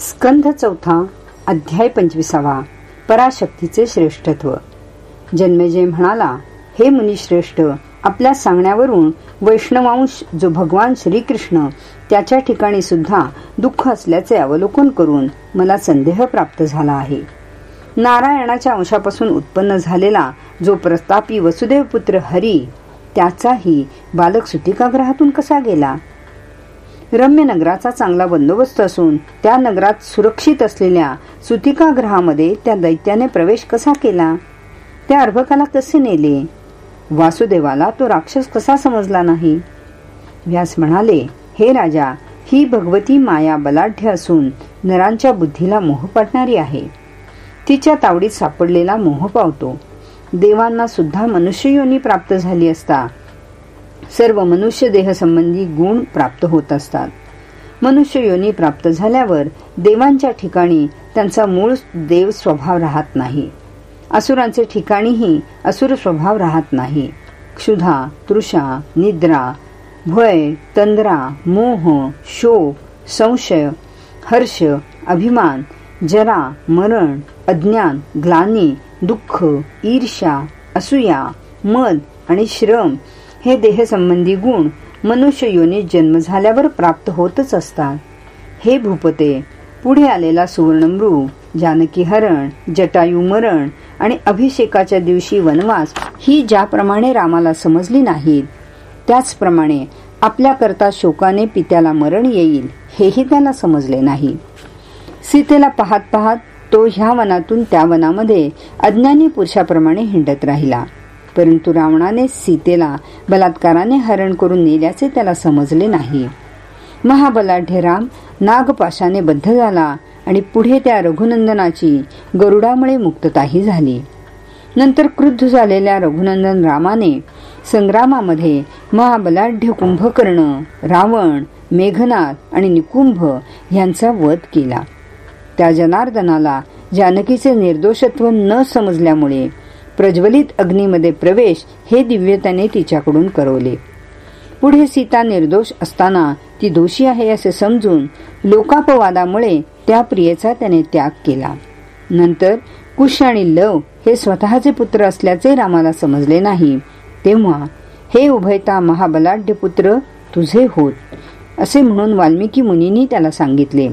स्कंध चौथा अध्याय पंचवीसावा पराशक्तीचे श्रेष्ठत्व. जन्मेजय म्हणाला हे मुनिश्रेष्ठ आपल्या सांगण्यावरून वैष्णवांश जो भगवान श्रीकृष्ण त्याच्या ठिकाणी सुद्धा दुःख असल्याचे अवलोकन करून मला संदेह प्राप्त झाला आहे. नारायणाच्या अंशापासून उत्पन्न झालेला जो प्रतापी वसुदेव पुत्र हरी त्याचाही बालक सुतिकाग्रहातून कसा गेला? रम्य नगराचा चांगला बंदोबस्त असून त्या नगरात सुरक्षित असलेल्या सुतिकाग्रहामध्ये त्या दैत्याने प्रवेश कसा केला? त्या अर्भकाला कसे नेले? वासुदेवाला तो राक्षस कसा समजला नाही? व्यास म्हणाले हे राजा ही भगवती माया बलाढ्य असून नरांच्या बुद्धीला मोह पाडणारी आहे. तिच्या तावडीत सापडलेला मोह पावतो. देवांना सुद्धा मनुष्ययोनी प्राप्त झाली असता सर्व मनुष्य देह संबंधी गुण प्राप्त होत असतात. मनुष्य योनी प्राप्त झाल्यावर देवांच्या ठिकाणी त्यांचा मूळ देव स्वभाव राहत नाही. असुरांचे ठिकाणीही असुर स्वभाव राहत नाही. क्षुधा तृषा निद्रा भय तंद्रा मोह शोक संशय हर्ष अभिमान जरा मरण अज्ञान ग्लानी दुःख ईर्ष्या असूया मद आणि श्रम हे देहसंबंधी गुण मनुष्य योनीत जन्म झाल्यावर प्राप्त होतच असतात. हे भूपते पुढे आलेला सुवर्णमृ जानकी हरण जटायू मरण आणि अभिषेकाच्या दिवशी वनवास ही ज्याप्रमाणे रामाला समजली नाहीत त्याचप्रमाणे आपल्याकरता शोकाने पित्याला मरण येईल हेही त्याला समजले नाही. सीतेला पाहत पाहत तो ह्या वनातून त्या वनामध्ये अज्ञानी पुरुषाप्रमाणे हिंडत राहिला. परंतु रावणाने सीतेला बलात्काराने हरण करून नेल्याचे त्याला समजले नाही. महाबलाढ्य राम नागपाशाने बद्ध झाला आणि पुढे त्या रघुनंदनाची गरुडामुळे मुक्तताही झाली. नंतर क्रुद्ध झालेल्या रघुनंदन रामाने संग्रामामध्ये महाबलाढ्य कुंभकर्ण रावण मेघनाथ आणि निकुंभ यांचा वध केला. त्या जनार्दनाला जानकीचे निर्दोषत्व न समजल्यामुळे प्रज्वलित अग्नीमध्ये प्रवेश हे दिव्य त्याने तिच्याकडून करवले. पुढे सीता निर्दोष असताना ती दोषी आहे असे समजून लोकापवादामुळे त्या प्रियेचा त्याने त्याग केला. नंतर कुश आणि लव हे स्वतःचे पुत्र असल्याचे रामाला समजले नाही. तेव्हा हे उभयता महाबलाढ्य पुत्र तुझे होत असे म्हणून वाल्मिकी मुनींनी त्याला सांगितले.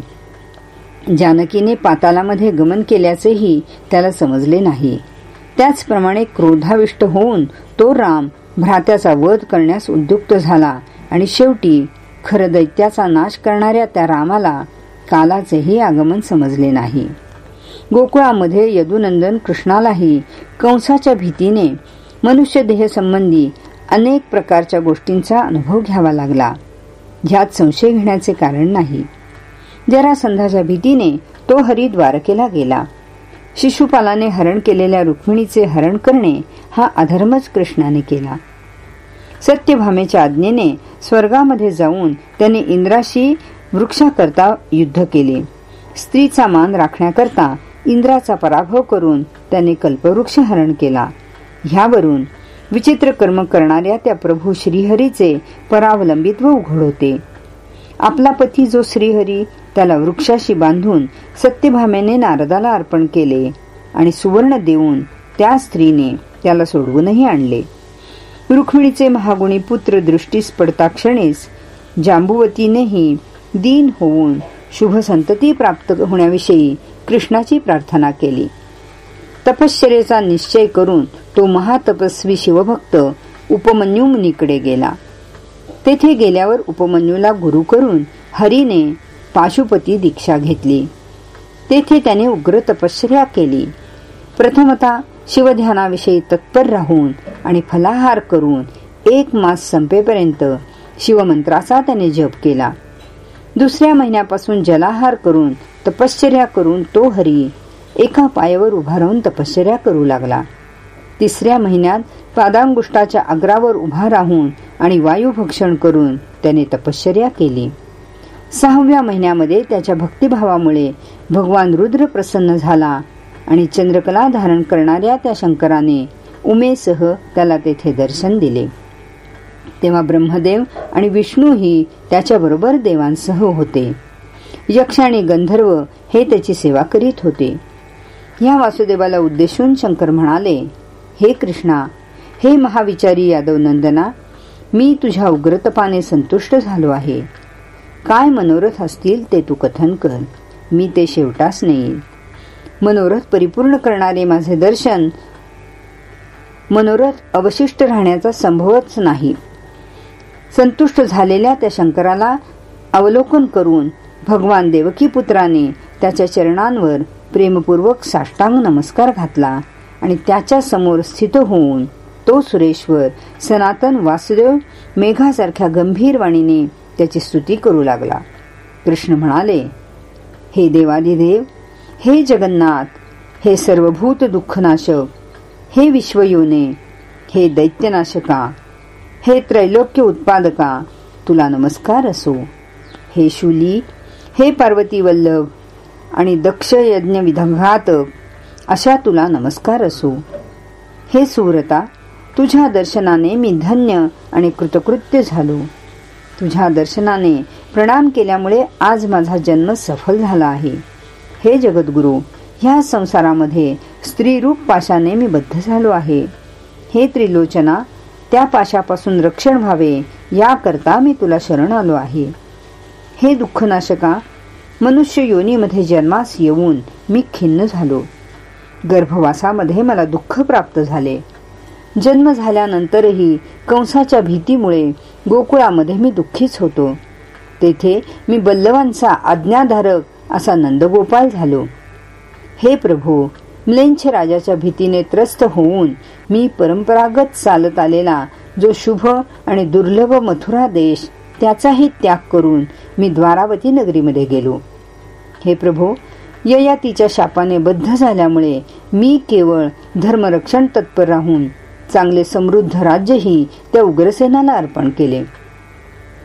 जानकीने पातालामध्ये गमन केल्याचेही त्याला समजले नाही. त्याचप्रमाणे क्रोधाविष्ट होऊन तो राम भ्रात्याचा वध करण्यास उद्युक्त झाला. आणि शेवटी खर दैत्याचा नाश करणाऱ्या त्या रामाला कालाचेही आगमन समजले नाही. गोकुळामध्ये यदुनंदन कृष्णालाही कंसाच्या भीतीने मनुष्य देह संबंधी अनेक प्रकारच्या गोष्टींचा अनुभव घ्यावा लागला. ह्यात संशय घेण्याचे कारण नाही. जरासंधाच्या भीतीने तो हरिद्वारकेला गेला. शिशुपालाने हरण केलेल्या रुक्मिणीचे हरण करणे हा अधर्मच कृष्णाने केला. सत्यभामेच्या आज्ञेने स्वर्गामध्ये जाऊन त्याने इंद्राशी वृक्षाकरता युद्ध केले. स्त्रीचा मान राखण्याकरता इंद्राचा पराभव करून त्याने कल्पवृक्ष हरण केला. ह्यावरून विचित्र कर्म करणाऱ्या त्या प्रभू श्रीहरीचे परावलंबित्व उघड होते. आपला पती जो श्रीहरी त्याला वृक्षाशी बांधून सत्यभामेने नारदाला अर्पण केले आणि सुवर्ण देऊन त्या स्त्रीने त्याला सोडवूनही आणले. रुक्मिणीचे महागुणी पुत्र दृष्टीस पडता क्षणीस जांबुवतीनेही दीन होऊन शुभ संतती प्राप्त होण्याविषयी कृष्णाची प्रार्थना केली. तपश्चर्याचा निश्चय करून तो महातपस्वी शिवभक्त उपमन्यू मुनीकडे गेला. तेथे गेल्यावर उपमन्यूला गुरु करून हरीने पाशुपती दीक्षा घेतली. तेथे त्याने उग्र तपश्चर्या केली. प्रथमता शिवध्यानाविषयी तत्पर राहून आणि फलाहार करून एक मास संपेपर्यंत शिवमंत्राचा त्याने जप केला. दुसऱ्या महिन्यापासून जलाहार करून तपश्चर्या करून तो हरी एका पायावर उभा राहून तपश्चर्या करू लागला. तिसऱ्या महिन्यात पादांगुष्टाच्या अग्रावर उभा राहून आणि वायुभक्षण करून त्याने तपश्चर्या केली. सहाव्या महिन्यामध्ये त्याच्या भक्तिभावामुळे भगवान रुद्र प्रसन्न झाला आणि चंद्रकला धारण करणाऱ्या त्या शंकराने उमेसह त्याला तेथे दर्शन दिले. तेव्हा ब्रह्मदेव आणि विष्णूही त्याच्याबरोबर देवांसह होते. यक्ष आणि गंधर्व हे त्याची सेवा करीत होते. या वासुदेवाला उद्देशून शंकर म्हणाले हे कृष्णा हे महाविचारी यादव नंदना मी तुझ्या उग्रतपाने संतुष्ट झालो आहे. काय मनोरथ असतील ते तू कथन कर. मी ते शेवटास नाही मनोरथ परिपूर्ण करणारे माझे दर्शन मनोरथ अवशिष्ट राहण्याचा संभवच नाही. संतुष्ट झालेल्या त्या शंकराला अवलोकन करून भगवान देवकी पुत्राने त्याच्या चरणांवर प्रेमपूर्वक साष्टांग नमस्कार घातला आणि त्याच्यासमोर स्थित होऊन तो सुरेश्वर सनातन वासुदेव मेघासारख्या गंभीर वाणीने त्याची स्तुती करू लागला. कृष्ण म्हणाले हे देवादिदेव हे जगन्नाथ हे सर्वभूत दुःखनाशक हे विश्वयोने हे दैत्यनाशका हे त्रैलोक्य उत्पादका तुला नमस्कार असो. हे शूली हे पार्वती वल्लभ आणि दक्ष यज्ञ विधघातक अशा तुला नमस्कार असो. हे सुव्रता तुझ्या दर्शनाने मी धन्य आणि कृतकृत्य झालो. तुझ्या दर्शनाने प्रणाम केल्यामुळे आज माझा जन्म सफल झाला आहे. हे जगद्गुरु ह्या संसारामध्ये स्त्रीरूप पाशाने मी बद्ध झालो आहे. हे त्रिलोचना त्या पाशापासून रक्षण व्हावे याकरता मी तुला शरण आलो आहे. हे दुःखनाशका मनुष्य योनीमध्ये जन्मास येऊन मी खिन्न झालो. गर्भवासामध्ये मला दुःख प्राप्त झाले. जन्म झाल्यानंतरही कंसाच्या भीतीमुळे गोकुळामध्ये मी दुःखीच होतो. तेथे मी बल्लवांचा आज्ञाधारक असा नंदगोपाल झालो. हे प्रभू म्लेंछ राजाच्या भीतीने त्रस्त होऊन मी परंपरागत चालत आलेला जो शुभ आणि दुर्लभ मथुरा देश त्याचाही त्याग करून मी द्वारावती नगरीमध्ये गेलो. हे प्रभू ययातीच्या शापाने बद्ध झाल्यामुळे मी केवळ धर्मरक्षण तत्पर राहून चांगले समृद्ध राज्यही त्या उग्रसेनाला अर्पण केले.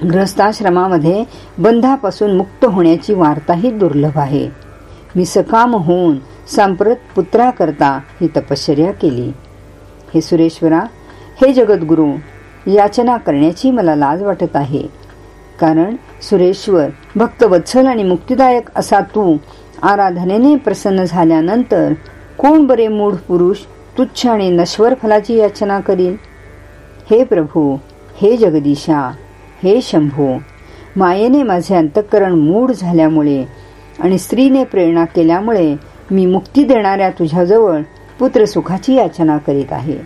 ग्रस्ताश्रमामध्ये बंधापासून मुक्त होण्याची वार्ताही दुर्लभ आहे. मी सकाम होऊन सांप्रत पुत्राकरता ही तपश्चर्या केली. हे सुरेश्वरा हे जगद्गुरु याचना करण्याची मला लाज वाटत आहे. कारण सुरेश्वर भक्तवत्सल आणि मुक्तिदायक असा तू आराधनेने प्रसन्न झाल्यानंतर कोण बरे मूढ पुरुष तुच्छ आणि नश्वर फलाची याचना करील हे प्रभू हे जगदीशा हे शंभू मायेने माझे अंतःकरण मूढ झाल्यामुळे आणि स्त्रीने प्रेरणा केल्यामुळे मी मुक्ती देणाऱ्या तुझ्याजवळ पुत्र सुखाची याचना करीत आहे.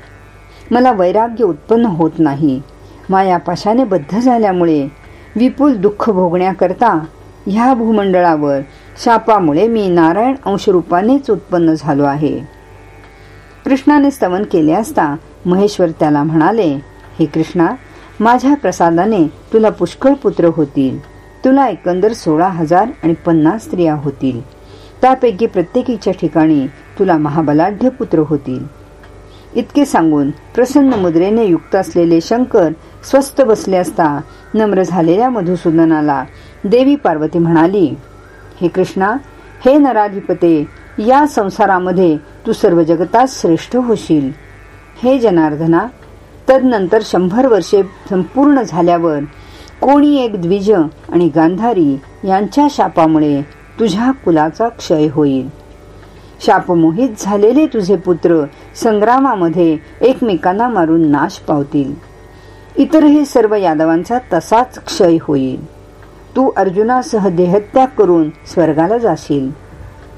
मला वैराग्य उत्पन्न होत नाही. माया पाशाने बद्ध झाल्यामुळे विपुल दुःख भोगण्याकरता ह्या भूमंडळावर शापामुळे मी नारायण अंशरूपानेच उत्पन्न झालो आहे. कृष्णाने स्तवन केले असता महेश्वर त्याला म्हणाले हे कृष्णा माझ्या प्रसादाने तुला पुष्कळ पुत्र होतील. तुला एकंदर सोळा हजार आणि पन्नास स्त्रिया होतील. त्यापैकी प्रत्येकीच्या ठिकाणी तुला महाबलाढ्य पुत्र होतील. इतके सांगून प्रसन्न मुद्रेने युक्त असलेले शंकर स्वस्थ बसले असता नम्र झालेल्या मधुसूदनाला देवी पार्वती म्हणाली हे कृष्णा हे नराधिपते या संसारामध्ये तू सर्व जगतात श्रेष्ठ होशील. हे जनार्दना तदनंतर शंभर वर्षे संपूर्ण झाल्यावर कोणी एक द्विज आणि गांधारी यांच्या शापामुळे तुझ्या कुलाचा क्षय होईल. शापमोहित झालेले तुझे पुत्र संग्रामामध्ये एकमेकांना मारून नाश पावतील. इतरही सर्व यादवांचा तसाच क्षय होईल. तू अर्जुनासह देहत्याग करून स्वर्गाला जाशील.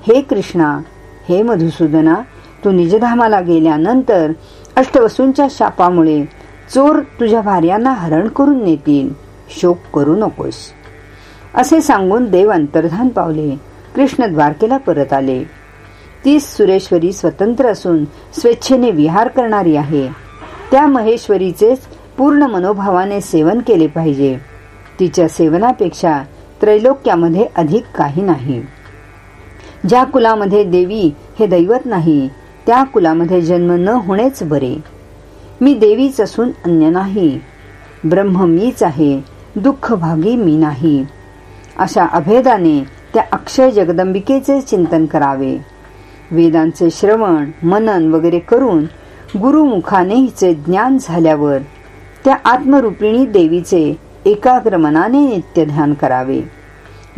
हे कृष्णा हे मधुसूदना तू निजधामाला गेल्यानंतर अष्टवसूंच्या शापामुळे चोर तुझ्या भार्यांना हरण करून नेतील. शोक करू नकोस. असे सांगून देव अंतर्धान पावले. कृष्ण द्वारकेला परत आले. ती सुरेश्वरी स्वतंत्र असून स्वेच्छेने विहार करणारी आहे. त्या महेश्वरीचेच पूर्ण मनोभावाने सेवन केले पाहिजे. तिच्या सेवनापेक्षा त्रैलोक्यामध्ये अधिक काही नाही. ज्या कुलामध्ये देवी हे दैवत नाही त्या कुलामध्ये जन्म न होणेच बरे. मी देवीच असून अन्य नाही. ब्रह्म मीच आहे दुःख भागी मी नाही. अशा अभेदाने त्या अक्षय जगदंबिकेचे चिंतन करावे. वेदांचे श्रवण मनन वगैरे करून गुरुमुखाने हिचे ज्ञान झाल्यावर त्या आत्मरूपिणी देवीचे एकाग्र मनाने नित्य ध्यान करावे.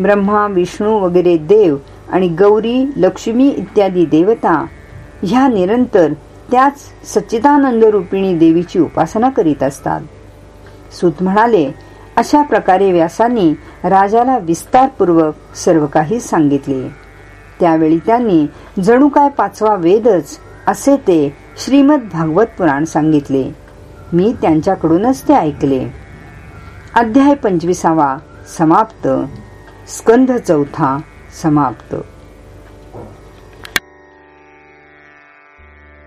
ब्रह्मा विष्णू वगैरे देव आणि गौरी लक्ष्मी इत्यादी देवता ह्या निरंतर त्याच सच्चिदानंद रूपिणी देवीची उपासना करीत असतात. सुत म्हणाले अशा प्रकारे व्यासांनी राजाला विस्तारपूर्वक सर्व काही सांगितले. त्यावेळी त्यांनी जणू काय पाचवा वेदच असे ते श्रीमद भागवत पुराण सांगितले. मी त्यांच्याकडूनच ते ऐकले. अध्याय पंचवीसावा समाप्त. स्कंध चौथा. समाप्त.